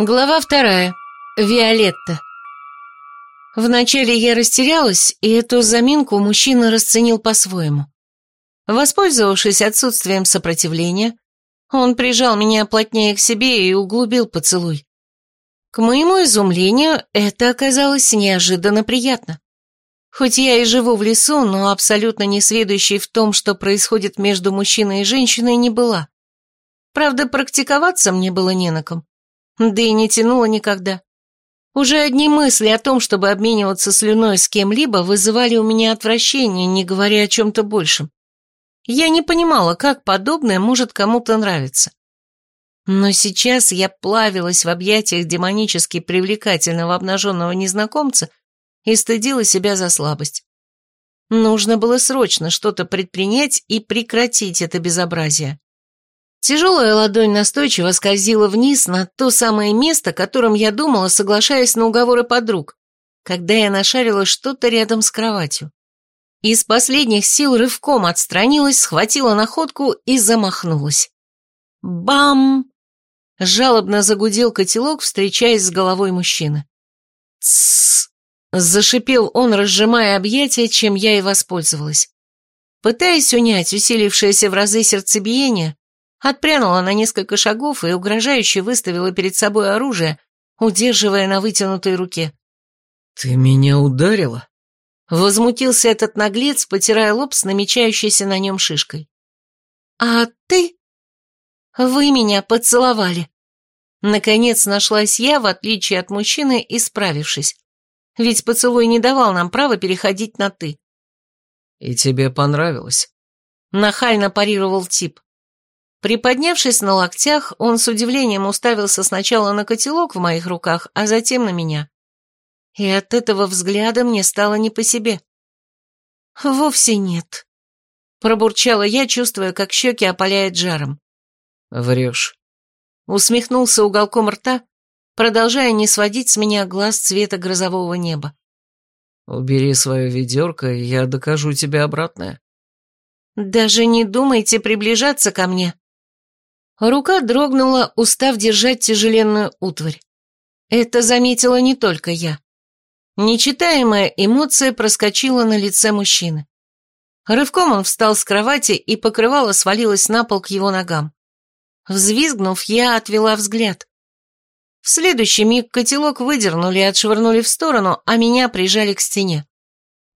Глава вторая. Виолетта. Вначале я растерялась, и эту заминку мужчина расценил по-своему. Воспользовавшись отсутствием сопротивления, он прижал меня плотнее к себе и углубил поцелуй. К моему изумлению, это оказалось неожиданно приятно. Хоть я и живу в лесу, но абсолютно не сведущей в том, что происходит между мужчиной и женщиной, не была. Правда, практиковаться мне было не на ком да и не тянуло никогда. Уже одни мысли о том, чтобы обмениваться слюной с кем-либо, вызывали у меня отвращение, не говоря о чем-то большем. Я не понимала, как подобное может кому-то нравиться. Но сейчас я плавилась в объятиях демонически привлекательного обнаженного незнакомца и стыдила себя за слабость. Нужно было срочно что-то предпринять и прекратить это безобразие. Тяжелая ладонь настойчиво скользила вниз на то самое место, которым я думала, соглашаясь на уговоры подруг, когда я нашарила что-то рядом с кроватью. Из последних сил рывком отстранилась, схватила находку и замахнулась. Бам! Жалобно загудел котелок, встречаясь с головой мужчины. «Тссс!» — зашипел он, разжимая объятия, чем я и воспользовалась. Пытаясь унять усилившееся в разы сердцебиение, Отпрянула на несколько шагов и угрожающе выставила перед собой оружие, удерживая на вытянутой руке. «Ты меня ударила?» Возмутился этот наглец, потирая лоб с намечающейся на нем шишкой. «А ты? Вы меня поцеловали!» Наконец нашлась я, в отличие от мужчины, исправившись. Ведь поцелуй не давал нам права переходить на «ты». «И тебе понравилось?» Нахально парировал тип. Приподнявшись на локтях, он с удивлением уставился сначала на котелок в моих руках, а затем на меня. И от этого взгляда мне стало не по себе. «Вовсе нет», — пробурчала я, чувствуя, как щеки опаляет жаром. «Врешь», — усмехнулся уголком рта, продолжая не сводить с меня глаз цвета грозового неба. «Убери свое ведерко, и я докажу тебе обратное». «Даже не думайте приближаться ко мне», Рука дрогнула, устав держать тяжеленную утварь. Это заметила не только я. Нечитаемая эмоция проскочила на лице мужчины. Рывком он встал с кровати, и покрывало свалилось на пол к его ногам. Взвизгнув, я отвела взгляд. В следующий миг котелок выдернули и отшвырнули в сторону, а меня прижали к стене.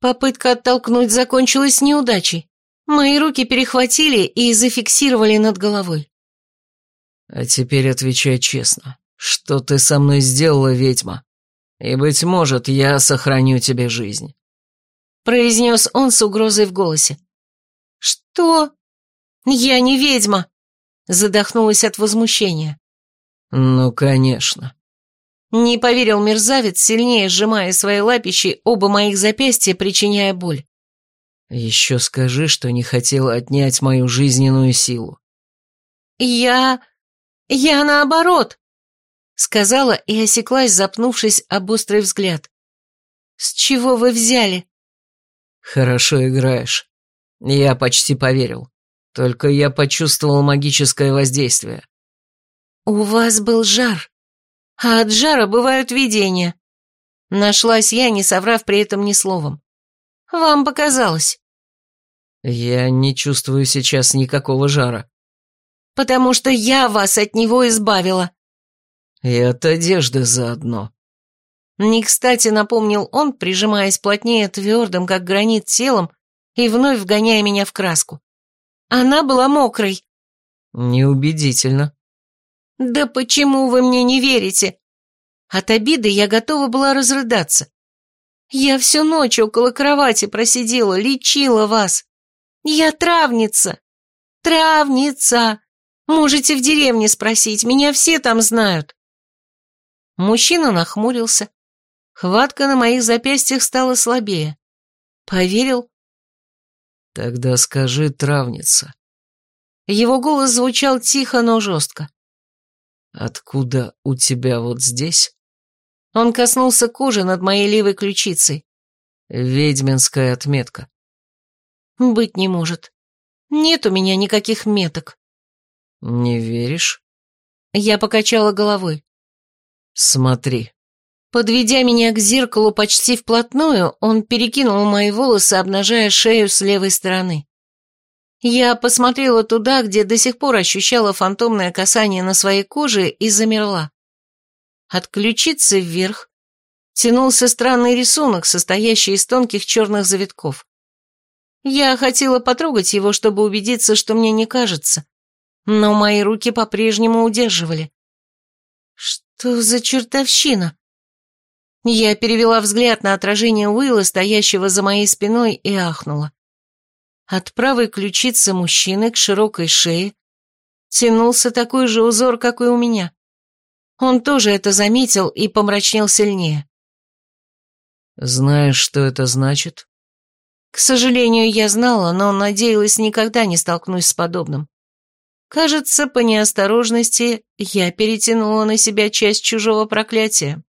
Попытка оттолкнуть закончилась неудачей. Мои руки перехватили и зафиксировали над головой. А теперь отвечай честно. Что ты со мной сделала, ведьма? И, быть может, я сохраню тебе жизнь. Произнес он с угрозой в голосе. Что? Я не ведьма. Задохнулась от возмущения. Ну, конечно. Не поверил мерзавец, сильнее сжимая свои лапищи оба моих запястья, причиняя боль. Еще скажи, что не хотела отнять мою жизненную силу. Я... «Я наоборот», — сказала и осеклась, запнувшись об острый взгляд. «С чего вы взяли?» «Хорошо играешь. Я почти поверил. Только я почувствовал магическое воздействие». «У вас был жар, а от жара бывают видения». Нашлась я, не соврав при этом ни словом. «Вам показалось». «Я не чувствую сейчас никакого жара», потому что я вас от него избавила». «И от одежды заодно». Не кстати напомнил он, прижимаясь плотнее твердым, как гранит, телом и вновь вгоняя меня в краску. Она была мокрой. «Неубедительно». «Да почему вы мне не верите?» От обиды я готова была разрыдаться. Я всю ночь около кровати просидела, лечила вас. Я травница. Травница. Можете в деревне спросить, меня все там знают. Мужчина нахмурился. Хватка на моих запястьях стала слабее. Поверил? Тогда скажи, травница. Его голос звучал тихо, но жестко. Откуда у тебя вот здесь? Он коснулся кожи над моей левой ключицей. Ведьминская отметка. Быть не может. Нет у меня никаких меток. «Не веришь?» Я покачала головой. Смотри. Подведя меня к зеркалу почти вплотную, он перекинул мои волосы, обнажая шею с левой стороны. Я посмотрела туда, где до сих пор ощущала фантомное касание на своей коже и замерла. От ключицы вверх тянулся странный рисунок, состоящий из тонких черных завитков. Я хотела потрогать его, чтобы убедиться, что мне не кажется, но мои руки по-прежнему удерживали. Что за чертовщина? Я перевела взгляд на отражение Уилла, стоящего за моей спиной, и ахнула. От правой ключицы мужчины к широкой шее тянулся такой же узор, как и у меня. Он тоже это заметил и помрачнел сильнее. «Знаешь, что это значит?» К сожалению, я знала, но надеялась никогда не столкнусь с подобным. Кажется, по неосторожности я перетянула на себя часть чужого проклятия.